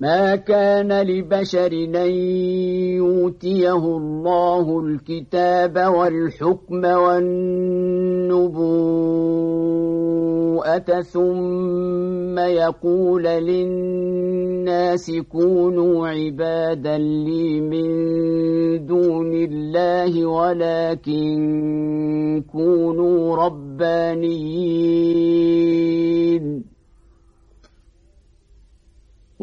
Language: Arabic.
ما كان لبشر أن يؤتيه الله الكتاب والحكم والنبوءة ثم يقول للناس كونوا عبادا لي من دون الله ولكن كونوا ربانيين.